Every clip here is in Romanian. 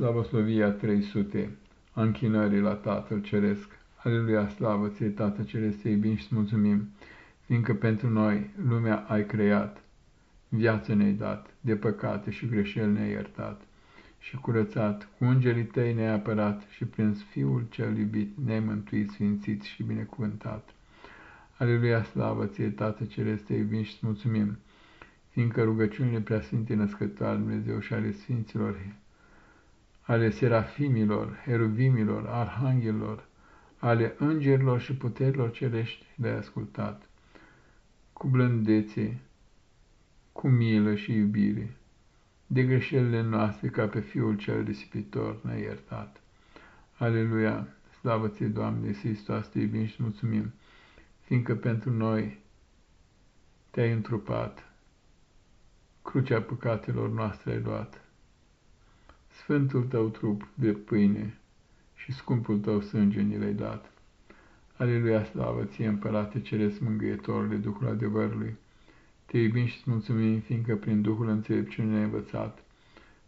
Slavoslovia 300, închinării la Tatăl Ceresc. Aleluia, slavă ție, Tată Ceresc, te iubim și mulțumim, fiindcă pentru noi lumea ai creat, viață ne-ai dat, de păcate și greșeli ne-ai iertat și curățat, cu îngerii tăi ne-ai apărat și prin Fiul cel iubit ne-ai mântuit, sfințit și binecuvântat. Aleluia, slavă ție, Tată Ceresc, te iubim și mulțumim, fiindcă rugăciunile preasfinte născătoare Dumnezeu și ale Sfinților ale serafimilor, heruvimilor, arhanghelilor, ale îngerilor și puterilor cerești le-ai ascultat, cu blândețe, cu milă și iubire, de greșelile noastre ca pe Fiul cel risipitor ne-ai iertat. Aleluia! Slavă ție, Doamne, Iisus, te iubim și mulțumim, fiindcă pentru noi te-ai întrupat, crucea păcatelor noastre ai luat Sfântul tău trup de pâine și scumpul tău sânge ni l-ai dat. Aleluia, slavă ție, împărate ceresc mângâietorule, Duhul adevărului. Te iubim și îți mulțumim, fiindcă prin Duhul înțelepciunii ne-ai învățat,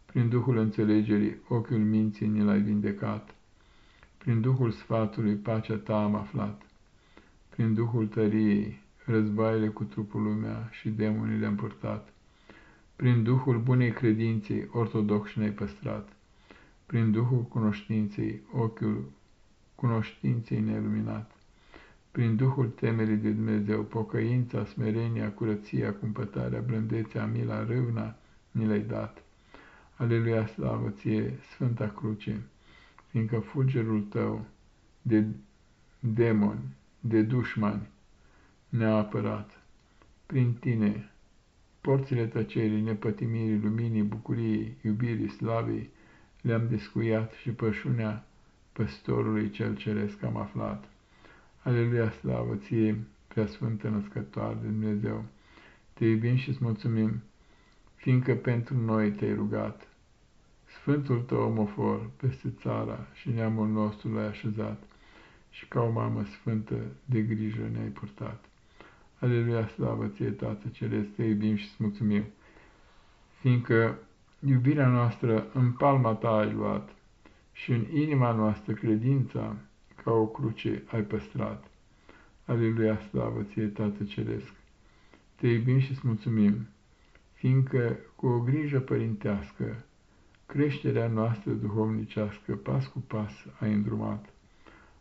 prin Duhul înțelegerii ochiul minții ni l-ai vindecat, prin Duhul sfatului pacea ta am aflat, prin Duhul tăriei războaiele cu trupul lumea și demonii le-am purtat prin Duhul bunei credinței ortodox ne-ai păstrat. Prin Duhul cunoștinței, ochiul cunoștinței ne-ai luminat. Prin Duhul temerii de Dumnezeu, pocăința, smerenia, curăția, cumpătarea, blândețea, mila, râvna, ni le-ai dat. Aleluia, slavă ție, Sfânta Cruce, fiindcă fulgerul tău de demoni, de dușmani, ne-a apărat. Prin tine, Porțile tăcerii, nepătimirii, luminii, bucuriei, iubirii, slavei, le-am descuiat și pășunea păstorului cel ceresc am aflat. Aleluia, slavă ție, prea sfântă născătoare de Dumnezeu! Te iubim și îți mulțumim, fiindcă pentru noi te-ai rugat. Sfântul tău omofor peste țara și neamul nostru l-ai așezat și ca o mamă sfântă de grijă ne-ai purtat. Aleluia, slavă ție, Tată Ceresc, te iubim și îți mulțumim, fiindcă iubirea noastră în palma ta ai luat și în inima noastră credința ca o cruce ai păstrat. Aleluia, slavă ție, Tată Ceresc, te iubim și îți mulțumim, fiindcă cu o grijă părintească creșterea noastră duhovnicească pas cu pas ai îndrumat.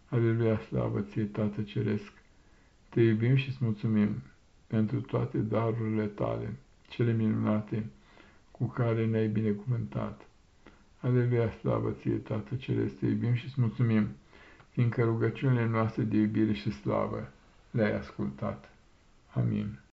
Aleluia, slavă ție, Tată Ceresc, te iubim și îți mulțumim pentru toate darurile tale, cele minunate, cu care ne-ai binecuvântat. Aleluia, slavă ție, Tată Celeste, te iubim și îți mulțumim, fiindcă rugăciunile noastre de iubire și slavă le-ai ascultat. Amin.